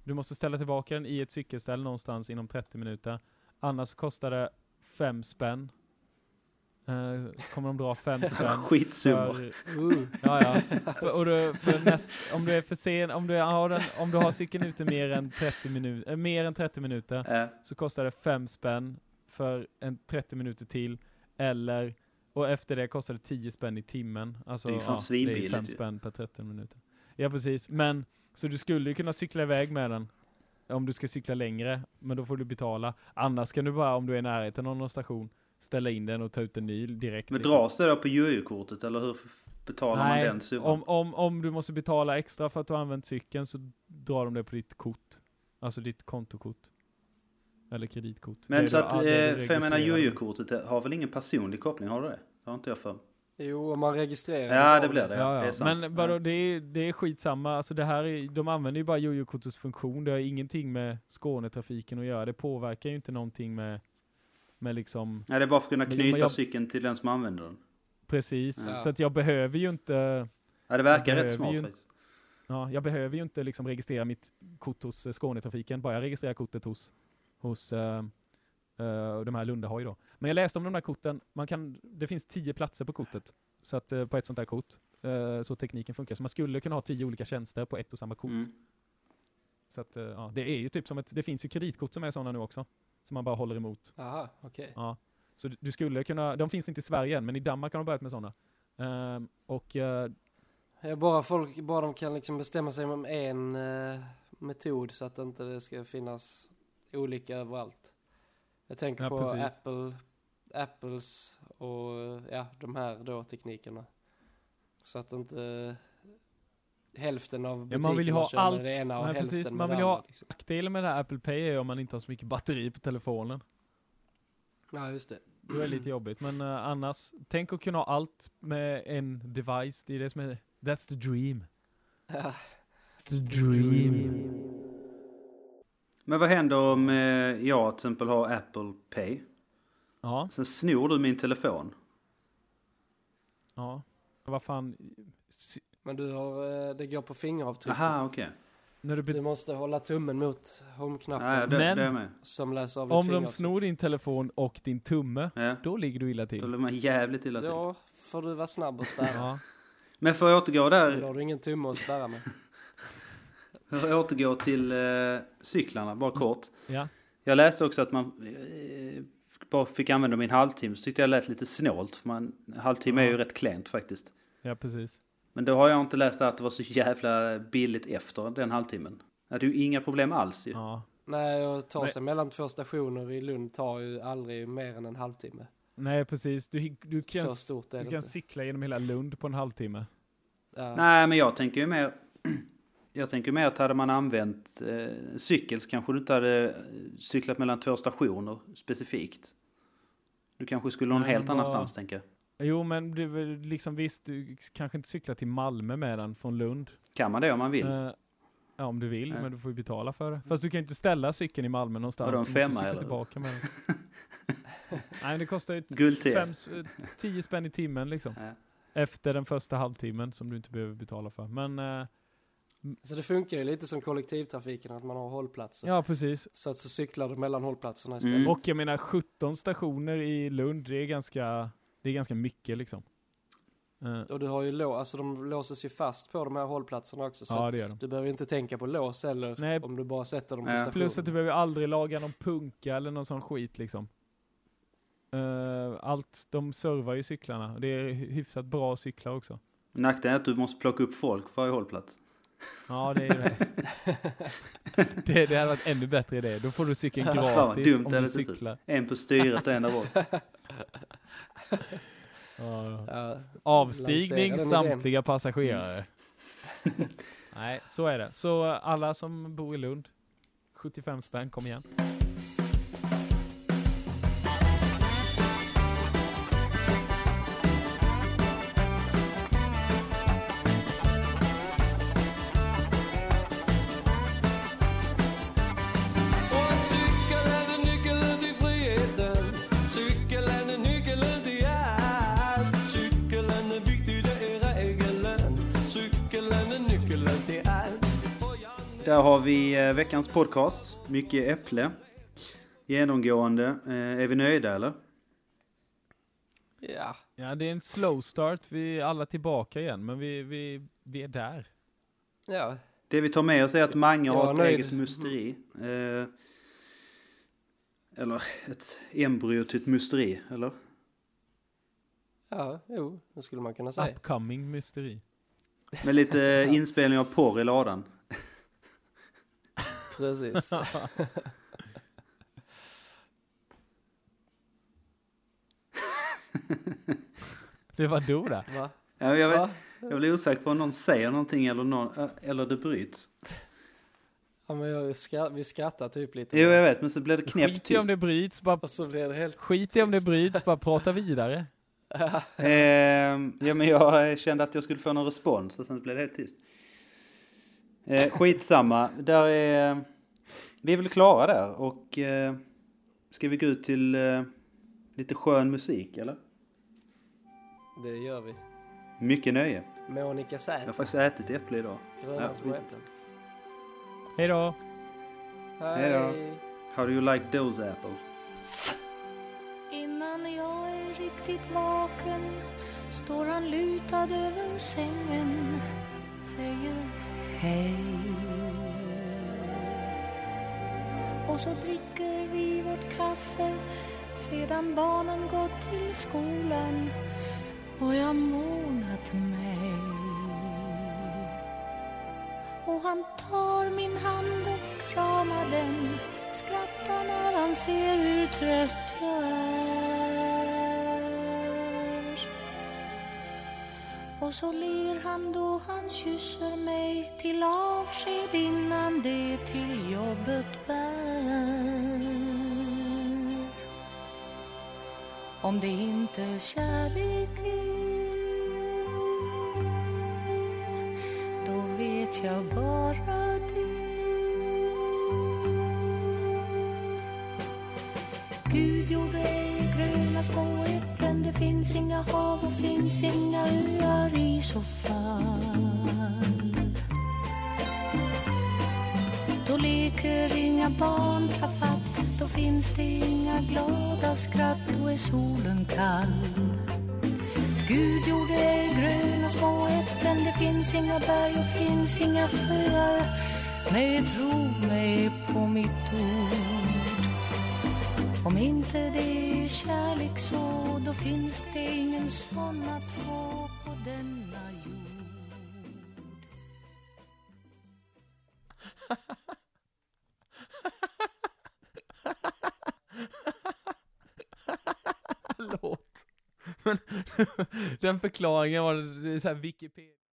Du måste ställa tillbaka den i ett cykelställ någonstans inom 30 minuter. Annars kostar det 5 spänn. Uh, kommer de dra 5 spänn. Skitsummor. för, Uh. ja, ja. För, och du, för näst, om du är för sen, om du, har den, om du har cykeln ute mer än 30, minu, äh, mer än 30 minuter Ja. så kostar det 5 spänn för en 30 minuter till. Eller, och efter det kostar det 10 spänn i timmen. Alltså, Det är fan ja, det är svinbilligt 5 ju. spänn per 30 minuter. Ja, precis. Men, så du skulle ju kunna cykla iväg med den. Om du ska cykla längre, men då får du betala. Annars kan du bara, om du är i närheten av någon station, ställa in den och ta ut en ny direkt. Men liksom. dras det då på jojo-kortet eller hur betalar man den summan? om, om, om du måste betala extra för att du har använt cykeln så drar de det på ditt kort. Alltså ditt kontokort. Eller kreditkort. Men så att, eh, för jag menar jojo-kortet har väl ingen personlig koppling, har du det? Det har inte jag för. Jo, om man registrerar. Ja, det blir det. Ja, Ja, Det är sant. Men vadå, det, är, det är skitsamma. Alltså det här är, de använder ju bara jojo-kortets funktion. Det har ingenting med Skånetrafiken att göra. Det påverkar ju inte någonting med, med liksom, Ja, det är bara för att kunna knyta jag- cykeln till den som använder den. precis. Ja. Så att jag behöver ju inte, Ja, det verkar rätt smart ju- ja, jag behöver ju inte liksom registrera mitt kort hos eh, Skånetrafiken. Bara jag registrerar kortet hos, hos uh, de här Lunda har ju då. Men jag läste om de där korten. Man kan, det finns tio platser på kortet. Så att, eh, på ett sånt där kort. Så tekniken funkar. Så man skulle kunna ha tio olika tjänster på ett och samma kort. Mm. Så att, ja, det är ju typ som ett, det finns ju kreditkort som är sådana nu också. Som man bara håller emot. Aha, okej. Ja. Så du, du skulle kunna, de finns inte i Sverige än, men i Danmark har de börjat med sådana. Ehm, och Ja, bara folk, bara de kan liksom bestämma sig om en eh, metod så att det inte ska finnas olika överallt. Jag tänker Ja, på precis. Apple, Apples och ja, de här då teknikerna. Så att inte hälften av Ja, butikerna man vill ju ha kör allt. med det ena och Nej, hälften precis. med Man det vill ju ha-. Liksom. nackdelen med det här Apple Pay är ju om man inte har så mycket batteri på telefonen. Ja, just det. Då är det lite jobbigt. Men eh, annars, tänk att kunna ha allt med en device. Det är det som är, that's the dream. Ja. That's the dream. Men vad händer om eh, jag till exempel har Apple Pay? Ja, Sen snor du min telefon. ja. Vad fan. Men du har, eh, det går på fingeravtrycket. Aha, okej. När du Du måste hålla tummen mot home-knappen Ja, det, Men- det som läser av om de snor din telefon och din tumme, Ja. då ligger du illa Då till. blir man jävligt illa till. Då får du vara snabb och spärra. Ja. Men för att återgå där, Då har du ingen tumme att spärra med. för att återgå till eh, cyklarna, bara kort. ja. Jag läste också att man eh, bara fick använda dem i en halvtimme, så tyckte jag lät lite snålt. För man, halvtimme är ju Ja. rätt klent faktiskt. Ja, precis. Men då har jag inte läst att det var så jävla billigt efter den halvtimmen. Det är ju inga problem alls ju. Ja. Nej, och ta Nej. sig mellan två stationer i Lund tar ju aldrig mer än en halvtimme. Nej, precis. Du, du kan, Så stort är du det kan inte. cykla genom hela Lund på en halvtimme. Ja. Nej, men jag tänker ju mer... Jag tänker mer att hade man använt eh, cykel så kanske du inte hade eh, cyklat mellan två stationer specifikt. Du kanske skulle någon Nej, helt vad- annanstans tänker jag. Jo, men väl liksom visst, du kanske inte cyklar till Malmö med den från Lund. Kan man det om man vill? Eh, ja, om du vill, Nej. men du får ju betala för det. Fast du kan inte ställa cykeln i Malmö någonstans. Vadå, en du måste femma, cykla eller? tillbaka med den. Nej, det kostar ju fem, eh, tio spänn i timmen liksom. Ja. Efter den första halvtimmen som du inte behöver betala för. Men eh, Så det funkar ju lite som kollektivtrafiken, att man har hållplatser. ja, precis. Så att så cyklar du mellan hållplatserna istället. Mm. Och jag menar 17 stationer i Lund, det är ganska, det är ganska mycket liksom. Eh, Och du har ju lås, alltså de låses ju fast på de här hållplatserna också. Så Ja, att det gör de. du behöver inte tänka på lås eller Nej. om du bara sätter dem på Ja. stationen. Plus att du behöver aldrig laga någon punka eller någon sån skit liksom. Eh, allt, de servar ju cyklarna. Det är hyfsat bra cyklar också. Nackdelen är att du måste plocka upp folk för varje hållplats. Ja, det är ju det. det. Det hade varit ännu bättre idé. Då får du cykeln Fan, gratis dumt om du cyklar. En på styret och en där bak. Ja, Avstigning samtliga passagerare. Nej, så är det. Så eh, alla som bor i Lund, 75 spänn, kom igen. Där har vi eh, veckans podcast. Mycket äpple. Genomgående. Eh, är vi nöjda eller? ja. Ja, det är en slow start. Vi är alla tillbaka igen, men vi, vi, vi är där. ja. Det vi tar med oss är att Mange har ett nöjd. eget musteri. Eh, eller ett embryo till ett musteri, eller? Ja, jo, det skulle man kunna säga. Upcoming mysteri. Med lite inspelning av porr i ladan. Precis. Det var då det. Va? Ja, jag, vet, Va? jag blir osäker på om någon säger någonting eller, någon, eh, eller det bryts. Ja, men jag skra- vi skrattar typ lite. Jo, jag vet, men så blir det knäppt Skit i om det bryts, bara, Och så blir det helt... skit i om det bryts, bara prata vidare. Eh, ja, men jag kände att jag skulle få någon respons och sen blev det helt tyst. Eh, skitsamma, där är... Vi är väl klara där och eh, ska vi gå ut till eh, lite skön musik eller? Det gör vi. Mycket nöje. Monica Jag har faktiskt ätit äpple idag. Gröna Ja, små äpplen. Hej då. Hej då. How do you like those apples? Innan jag är riktigt vaken står han lutad över sängen säger hej. Och så dricker vi vårt kaffe sedan barnen gått till skolan. Och jag månat mig. Och han tar min hand och kramar den. Skrattar när han ser hur trött jag är. Och så ler han då han kysser mig till avsked innan det till jobbet bär. Om det inte kärlek är då vet jag bara det. Gud gjorde ej gröna små äpplen finns inga hav och finns inga öar i så fall Då leker inga barn tafatt Då finns det inga glada skratt Då är solen kall. Gud gjorde ej gröna små äpplen Det finns inga berg och finns inga sjöar. Nej, tro mig på mitt ord. Om inte det är kärlek så då finns det ingen sån att få på denna jord Låt. Men den förklaringen var så Wikipedia